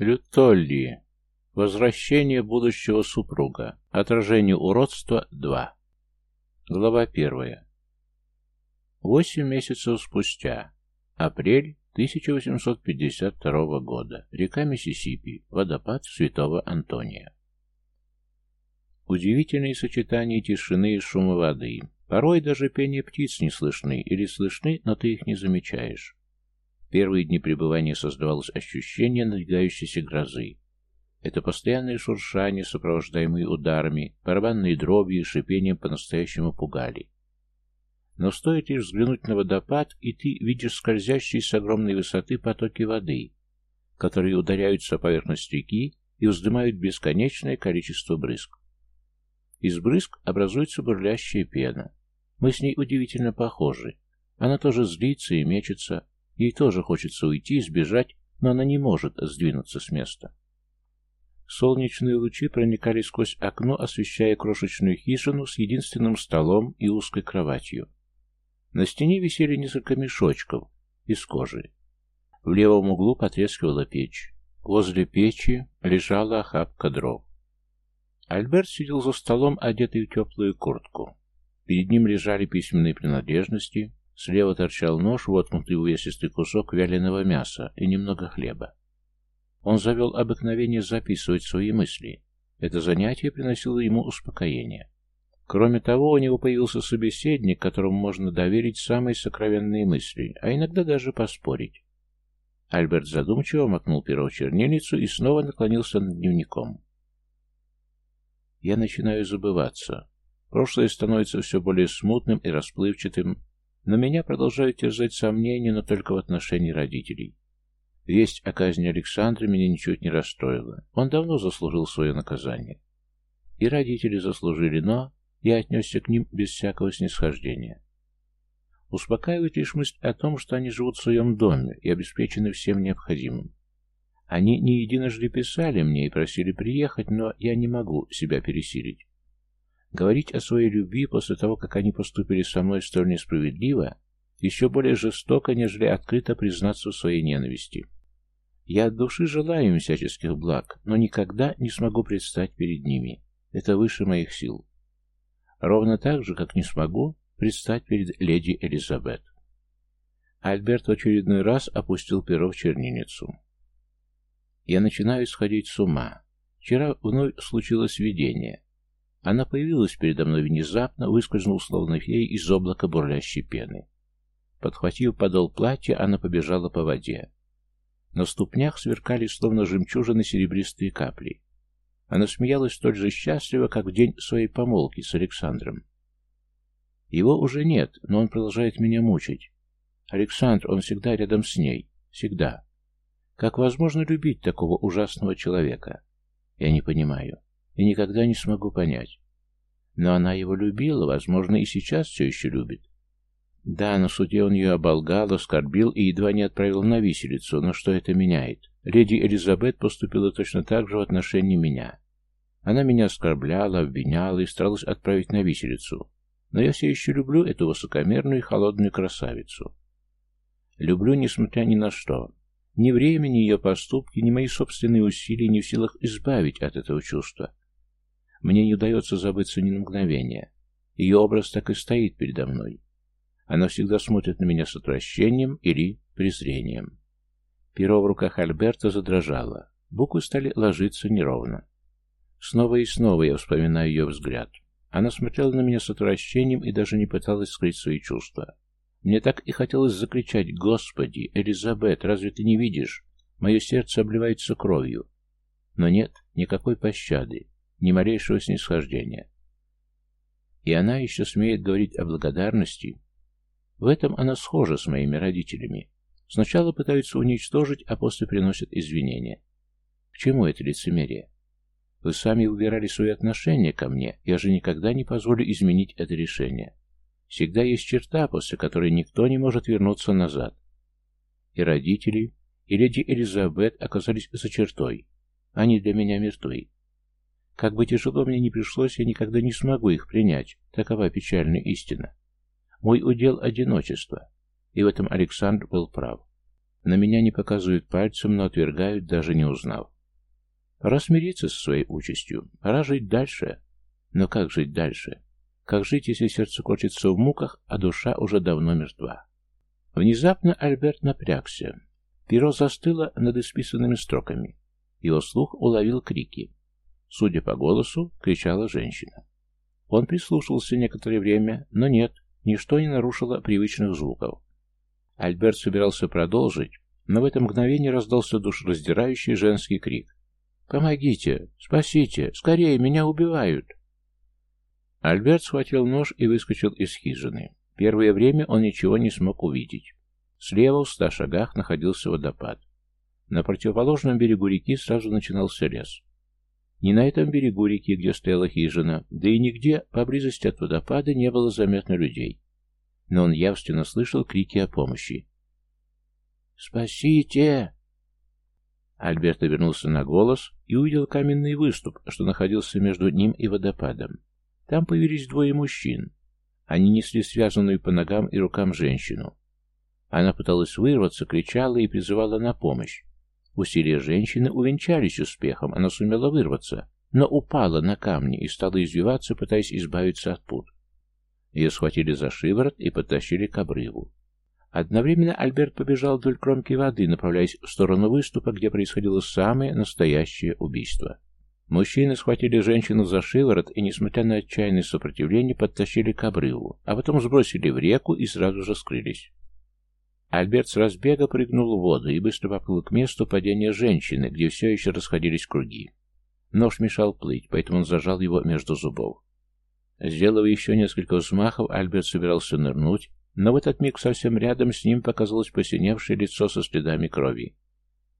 Лютолли. Возвращение будущего супруга. Отражение уродства 2. Глава первая. Восемь месяцев спустя. Апрель 1852 года. Река Миссисипи. Водопад Святого Антония. Удивительные сочетания тишины и шума воды. Порой даже пение птиц не слышны или слышны, но ты их не замечаешь. Первые дни пребывания создавалось ощущение надвигающейся грозы. Это постоянные шуршания, сопровождаемые ударами, барабанные дроби и шипением по-настоящему пугали. Но стоит лишь взглянуть на водопад, и ты видишь скользящие с огромной высоты потоки воды, которые ударяются о поверхность реки и вздымают бесконечное количество брызг. Из брызг образуется бурлящая пена. Мы с ней удивительно похожи. Она тоже злится и мечется, Ей тоже хочется уйти, сбежать, но она не может сдвинуться с места. Солнечные лучи проникали сквозь окно, освещая крошечную хижину с единственным столом и узкой кроватью. На стене висели несколько мешочков из кожи. В левом углу потрескивала печь. Возле печи лежала охапка дров. Альберт сидел за столом, одетый в теплую куртку. Перед ним лежали письменные принадлежности, Слева торчал нож, воткнутый в увесистый кусок вяленого мяса и немного хлеба. Он завел обыкновение записывать свои мысли. Это занятие приносило ему успокоение. Кроме того, у него появился собеседник, которому можно доверить самые сокровенные мысли, а иногда даже поспорить. Альберт задумчиво макнул перо в чернильницу и снова наклонился над дневником. Я начинаю забываться. Прошлое становится все более смутным и расплывчатым, но меня продолжают терзать сомнения, но только в отношении родителей. Весть о казни Александра меня ничуть не расстроила. Он давно заслужил свое наказание. И родители заслужили, но я отнесся к ним без всякого снисхождения. Успокаивает лишь мысль о том, что они живут в своем доме и обеспечены всем необходимым. Они не единожды писали мне и просили приехать, но я не могу себя пересилить. Говорить о своей любви после того, как они поступили со мной столь несправедливо, еще более жестоко, нежели открыто признаться в своей ненависти. Я от души желаю им всяческих благ, но никогда не смогу предстать перед ними. Это выше моих сил. Ровно так же, как не смогу предстать перед леди Элизабет. Альберт в очередной раз опустил перо в чернильницу. Я начинаю сходить с ума. Вчера вновь случилось видение. Она появилась передо мной внезапно, выскользнув словно фея из облака бурлящей пены. Подхватив подол платья, она побежала по воде. На ступнях сверкали, словно жемчужины, серебристые капли. Она смеялась столь же счастливо, как в день своей помолвки с Александром. Его уже нет, но он продолжает меня мучить. Александр, он всегда рядом с ней. Всегда. Как возможно любить такого ужасного человека? Я не понимаю и никогда не смогу понять. Но она его любила, возможно, и сейчас все еще любит. Да, на суде он ее оболгал, оскорбил и едва не отправил на виселицу, но что это меняет? Леди Элизабет поступила точно так же в отношении меня. Она меня оскорбляла, обвиняла и старалась отправить на виселицу. Но я все еще люблю эту высокомерную и холодную красавицу. Люблю, несмотря ни на что. Ни время, ни ее поступки, ни мои собственные усилия не в силах избавить от этого чувства. Мне не удается забыться ни на мгновение. Ее образ так и стоит передо мной. Она всегда смотрит на меня с отвращением или презрением. Перо в руках Альберта задрожало. Буквы стали ложиться неровно. Снова и снова я вспоминаю ее взгляд. Она смотрела на меня с отвращением и даже не пыталась скрыть свои чувства. Мне так и хотелось закричать «Господи, Элизабет, разве ты не видишь? Мое сердце обливается кровью». Но нет никакой пощады ни малейшего снисхождения. И она еще смеет говорить о благодарности. В этом она схожа с моими родителями. Сначала пытаются уничтожить, а после приносят извинения. К чему это лицемерие? Вы сами выбирали свои отношения ко мне, я же никогда не позволю изменить это решение. Всегда есть черта, после которой никто не может вернуться назад. И родители, и леди Элизабет оказались за чертой. Они для меня мертвы. Как бы тяжело мне ни пришлось, я никогда не смогу их принять. Такова печальная истина. Мой удел — одиночество. И в этом Александр был прав. На меня не показывают пальцем, но отвергают, даже не узнав. Пора смириться со своей участью, пора жить дальше. Но как жить дальше? Как жить, если сердце корчится в муках, а душа уже давно мертва? Внезапно Альберт напрягся. Перо застыло над исписанными строками. Его слух уловил крики. Судя по голосу, кричала женщина. Он прислушался некоторое время, но нет, ничто не нарушило привычных звуков. Альберт собирался продолжить, но в это мгновение раздался душераздирающий женский крик. «Помогите! Спасите! Скорее! Меня убивают!» Альберт схватил нож и выскочил из хижины. Первое время он ничего не смог увидеть. Слева в ста шагах находился водопад. На противоположном берегу реки сразу начинался лес. Не на этом берегу реки, где стояла хижина, да и нигде поблизости от водопада не было заметно людей. Но он явственно слышал крики о помощи. «Спасите!» Альберт обернулся на голос и увидел каменный выступ, что находился между ним и водопадом. Там появились двое мужчин. Они несли связанную по ногам и рукам женщину. Она пыталась вырваться, кричала и призывала на помощь. Усилия женщины увенчались успехом, она сумела вырваться, но упала на камни и стала извиваться, пытаясь избавиться от пут. Ее схватили за шиворот и подтащили к обрыву. Одновременно Альберт побежал вдоль кромки воды, направляясь в сторону выступа, где происходило самое настоящее убийство. Мужчины схватили женщину за шиворот и, несмотря на отчаянное сопротивление, подтащили к обрыву, а потом сбросили в реку и сразу же скрылись. Альберт с разбега прыгнул в воду и быстро поплыл к месту падения женщины, где все еще расходились круги. Нож мешал плыть, поэтому он зажал его между зубов. Сделав еще несколько взмахов, Альберт собирался нырнуть, но в этот миг совсем рядом с ним показалось посиневшее лицо со следами крови.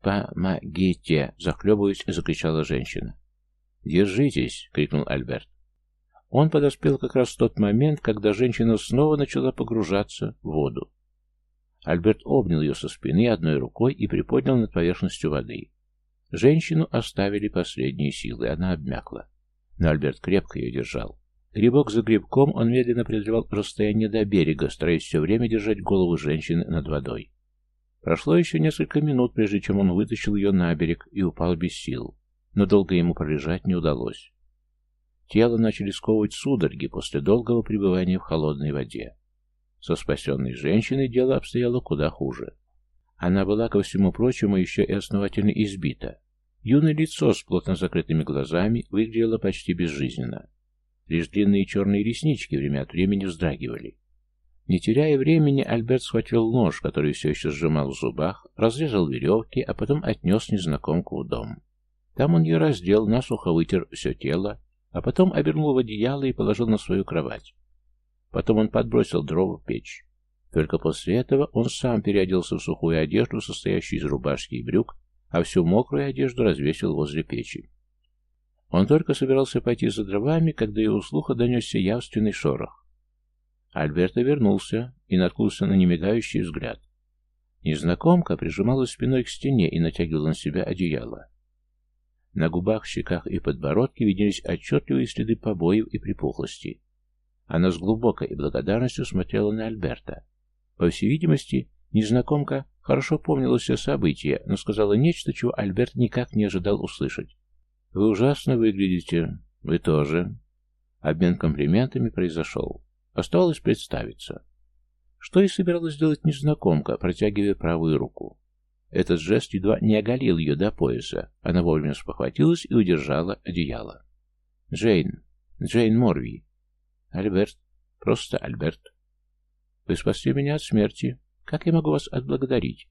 «Помогите!» — захлебываясь, закричала женщина. «Держитесь!» — крикнул Альберт. Он подоспел как раз в тот момент, когда женщина снова начала погружаться в воду. Альберт обнял ее со спины одной рукой и приподнял над поверхностью воды. Женщину оставили последние силы, она обмякла. Но Альберт крепко ее держал. Грибок за грибком он медленно преодолевал расстояние до берега, стараясь все время держать голову женщины над водой. Прошло еще несколько минут, прежде чем он вытащил ее на берег и упал без сил, но долго ему пролежать не удалось. Тело начали сковывать судороги после долгого пребывания в холодной воде. Со спасенной женщиной дело обстояло куда хуже. Она была, ко всему прочему, еще и основательно избита. Юное лицо с плотно закрытыми глазами выглядело почти безжизненно. Лишь длинные черные реснички время от времени вздрагивали. Не теряя времени, Альберт схватил нож, который все еще сжимал в зубах, разрезал веревки, а потом отнес незнакомку в дом. Там он ее раздел, насухо вытер все тело, а потом обернул в одеяло и положил на свою кровать. Потом он подбросил дрова в печь. Только после этого он сам переоделся в сухую одежду, состоящую из рубашки и брюк, а всю мокрую одежду развесил возле печи. Он только собирался пойти за дровами, когда его слуха донесся явственный шорох. Альберто вернулся и наткнулся на немигающий взгляд. Незнакомка прижималась спиной к стене и натягивала на себя одеяло. На губах, щеках и подбородке виделись отчетливые следы побоев и припухлости. Она с глубокой благодарностью смотрела на Альберта. По всей видимости, незнакомка хорошо помнила все события, но сказала нечто, чего Альберт никак не ожидал услышать. «Вы ужасно выглядите. Вы тоже». Обмен комплиментами произошел. Осталось представиться. Что и собиралась делать незнакомка, протягивая правую руку. Этот жест едва не оголил ее до пояса. Она вовремя спохватилась и удержала одеяло. «Джейн. Джейн Морви. Альберт. Просто Альберт. Вы спасли меня от смерти. Как я могу вас отблагодарить?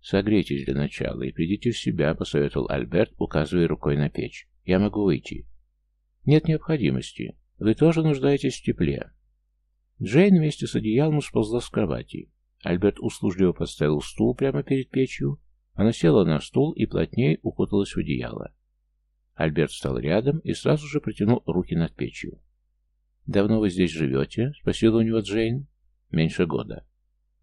Согрейтесь для начала и придите в себя, посоветовал Альберт, указывая рукой на печь. Я могу выйти. Нет необходимости. Вы тоже нуждаетесь в тепле. Джейн вместе с одеялом сползла с кровати. Альберт услужливо поставил стул прямо перед печью. Она села на стул и плотнее укуталась в одеяло. Альберт встал рядом и сразу же протянул руки над печью. «Давно вы здесь живете?» — спросила у него Джейн. «Меньше года».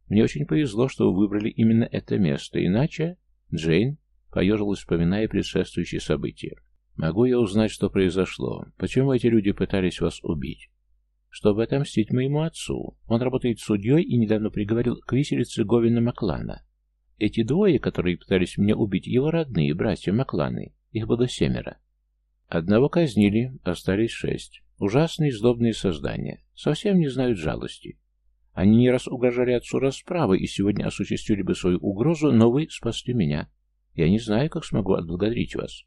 «Мне очень повезло, что вы выбрали именно это место, иначе...» Джейн поежилась, вспоминая предшествующие события. «Могу я узнать, что произошло? Почему эти люди пытались вас убить?» «Чтобы отомстить моему отцу. Он работает судьей и недавно приговорил к виселице Говина Маклана. Эти двое, которые пытались меня убить, его родные, братья Макланы. Их было семеро. Одного казнили, остались шесть. Ужасные злобные создания. Совсем не знают жалости. Они не раз угрожали отцу расправы и сегодня осуществили бы свою угрозу, но вы спасли меня. Я не знаю, как смогу отблагодарить вас.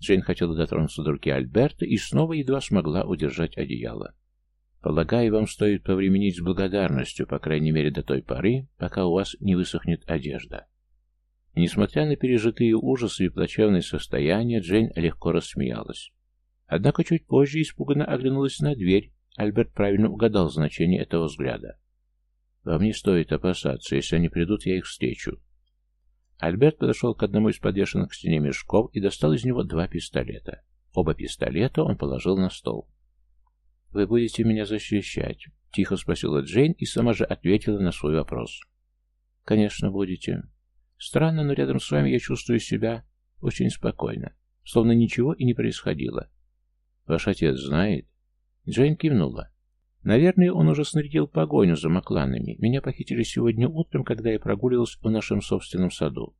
Джейн хотела дотронуться до руки Альберта и снова едва смогла удержать одеяло. Полагаю, вам стоит повременить с благодарностью, по крайней мере до той поры, пока у вас не высохнет одежда. несмотря на пережитые ужасы и плачевное состояние, Джейн легко рассмеялась. Однако чуть позже испуганно оглянулась на дверь. Альберт правильно угадал значение этого взгляда. «Вам не стоит опасаться. Если они придут, я их встречу». Альберт подошел к одному из подвешенных к стене мешков и достал из него два пистолета. Оба пистолета он положил на стол. «Вы будете меня защищать?» — тихо спросила Джейн и сама же ответила на свой вопрос. «Конечно, будете. Странно, но рядом с вами я чувствую себя очень спокойно, словно ничего и не происходило. Ваш отец знает?» Джейн кивнула. «Наверное, он уже снарядил погоню за Макланами. Меня похитили сегодня утром, когда я прогуливалась в нашем собственном саду.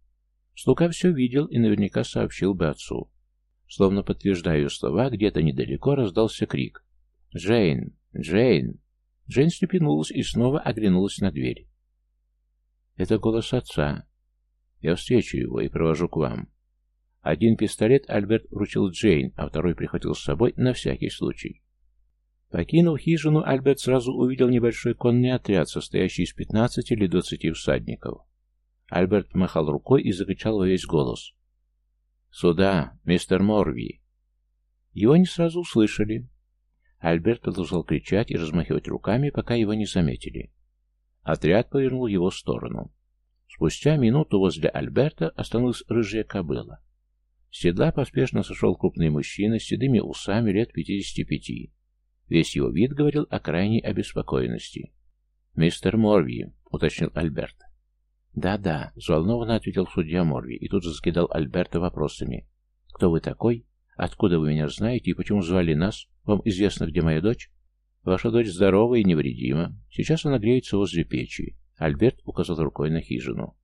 Слуга все видел и наверняка сообщил бы отцу. Словно подтверждая слова, где-то недалеко раздался крик. «Джейн! Джейн!» Джейн степенулась и снова оглянулась на дверь. «Это голос отца. Я встречу его и провожу к вам». Один пистолет Альберт вручил Джейн, а второй прихватил с собой на всякий случай. Покинув хижину, Альберт сразу увидел небольшой конный отряд, состоящий из пятнадцати или двадцати всадников. Альберт махал рукой и закричал во весь голос. «Сюда, мистер Морви!» Его не сразу услышали. Альберт продолжал кричать и размахивать руками, пока его не заметили. Отряд повернул его в сторону. Спустя минуту возле Альберта остановилась рыжая кобыла. С седла поспешно сошел крупный мужчина с седыми усами лет пятидесяти пяти. Весь его вид говорил о крайней обеспокоенности. «Мистер Морви», — уточнил Альберт. «Да-да», — взволнованно ответил судья Морви и тут же закидал Альберта вопросами. «Кто вы такой? Откуда вы меня знаете и почему звали нас? Вам известно, где моя дочь? Ваша дочь здорова и невредима. Сейчас она греется возле печи. Альберт указал рукой на хижину.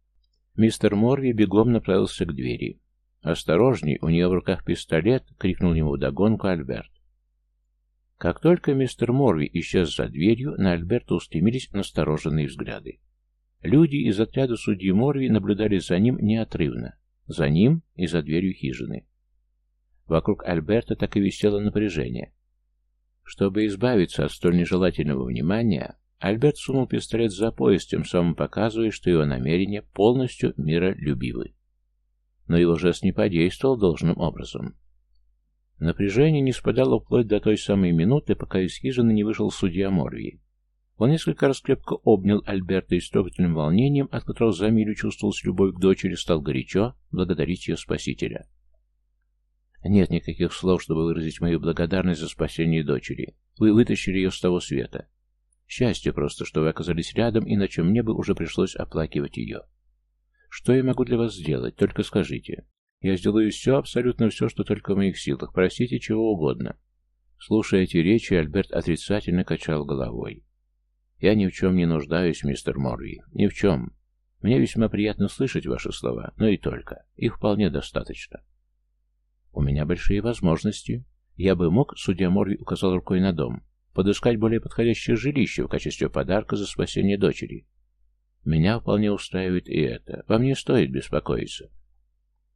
Мистер Морви бегом направился к двери. «Осторожней, у нее в руках пистолет!» — крикнул ему вдогонку Альберт. Как только мистер Морви исчез за дверью, на Альберта устремились настороженные взгляды. Люди из отряда судьи Морви наблюдали за ним неотрывно. За ним и за дверью хижины. Вокруг Альберта так и висело напряжение. Чтобы избавиться от столь нежелательного внимания, Альберт сунул пистолет за пояс, тем самым показывая, что его намерения полностью миролюбивы. Но его жест не подействовал должным образом. Напряжение не спадало вплоть до той самой минуты, пока из хижины не вышел судья Морви. Он несколько раз крепко обнял Альберта и с трогательным волнением, от которого за милю чувствовалась любовь к дочери, стал горячо благодарить ее спасителя. Нет никаких слов, чтобы выразить мою благодарность за спасение дочери. Вы вытащили ее с того света. Счастье просто, что вы оказались рядом, иначе мне бы уже пришлось оплакивать ее. Что я могу для вас сделать? Только скажите. Я сделаю все, абсолютно все, что только в моих силах. Просите чего угодно. Слушая эти речи, Альберт отрицательно качал головой. «Я ни в чем не нуждаюсь, мистер Морви. Ни в чем. Мне весьма приятно слышать ваши слова, но и только. Их вполне достаточно. У меня большие возможности. Я бы мог, судья Морви указал рукой на дом, подыскать более подходящее жилище в качестве подарка за спасение дочери. Меня вполне устраивает и это. Вам не стоит беспокоиться.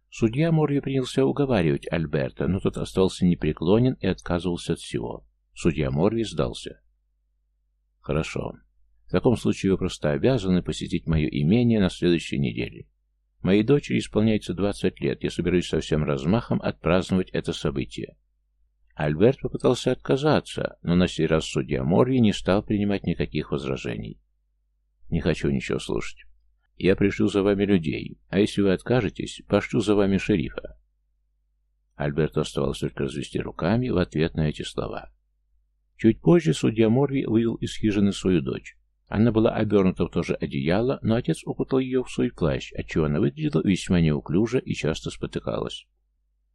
Судья Морви принялся уговаривать Альберта, но тот остался непреклонен и отказывался от всего. Судья Морви сдался. «Хорошо. В таком случае вы просто обязаны посетить мое имение на следующей неделе. Моей дочери исполняется 20 лет, я собираюсь со всем размахом отпраздновать это событие. Альберт попытался отказаться, но на сей раз судья Морви не стал принимать никаких возражений. «Не хочу ничего слушать. Я пришлю за вами людей, а если вы откажетесь, пошлю за вами шерифа». Альберту оставалось только развести руками в ответ на эти слова. Чуть позже судья Морви вывел из хижины свою дочь. Она была обернута в то же одеяло, но отец укутал ее в свой плащ, отчего она выглядела весьма неуклюже и часто спотыкалась.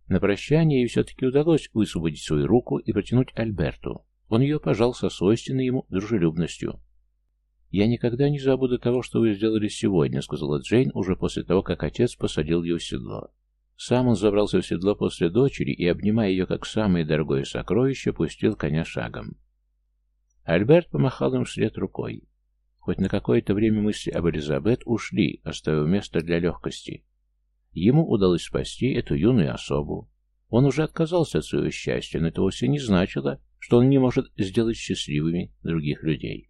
На прощание ей все-таки удалось высвободить свою руку и протянуть Альберту. Он ее пожал со свойственной ему дружелюбностью. «Я никогда не забуду того, что вы сделали сегодня», — сказала Джейн уже после того, как отец посадил ее в седло. Сам он забрался в седло после дочери и, обнимая ее как самое дорогое сокровище, пустил коня шагом. Альберт помахал им вслед рукой. Хоть на какое-то время мысли об Элизабет ушли, оставив место для легкости. Ему удалось спасти эту юную особу. Он уже отказался от своего счастья, но это вовсе не значило, что он не может сделать счастливыми других людей.